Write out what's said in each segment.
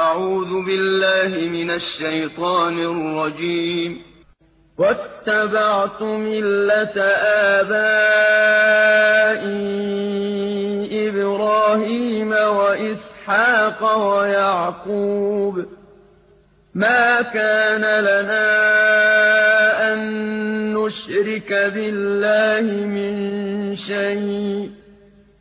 أعوذ بالله من الشيطان الرجيم. واتبعت ملة آبائي إبراهيم وإسحاق ويعقوب. ما كان لنا أن نشرك بالله من شيء.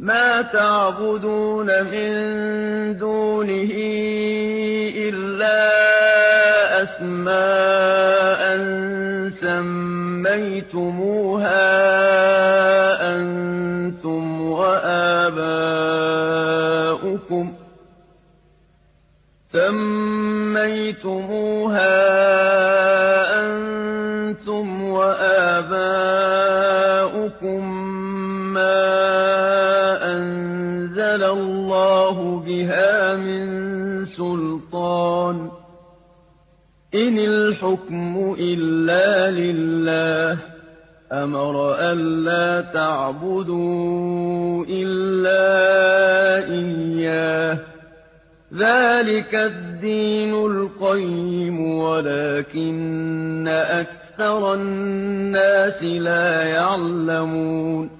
ما تعبدون من دونه إلا أسماء سميتموها أنتم وآباؤكم سميتموها أنتم وآباؤكم ما أنزل الله بها من سلطان إن الحكم إلا لله أمر ألا تعبدوا إلا إياه ذلك الدين القيم ولكن أكثر الناس لا يعلمون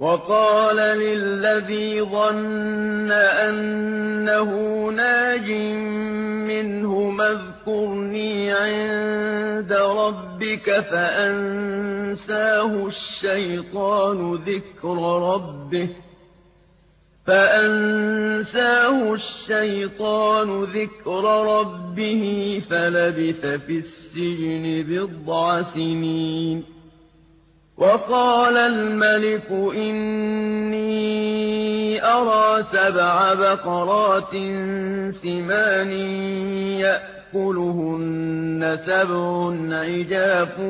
وقال للذي ظن أنه ناج منه اذكرني عند ربك فأنساه الشيطان ذكر ربه. فأنساه الشيطان ذكر ربه فلبث في السجن بضع سنين. وقال الملك إني أرى سبع بقرات سمان يأكلهن سبع عجاف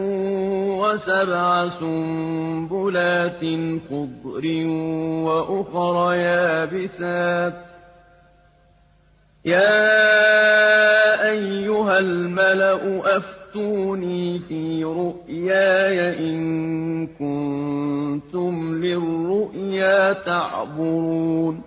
وسبع سنبلات خضر وأخر يابسات. يا أيها الملأ أفتوني في رؤياي إن كنتم للرؤيا تعبرون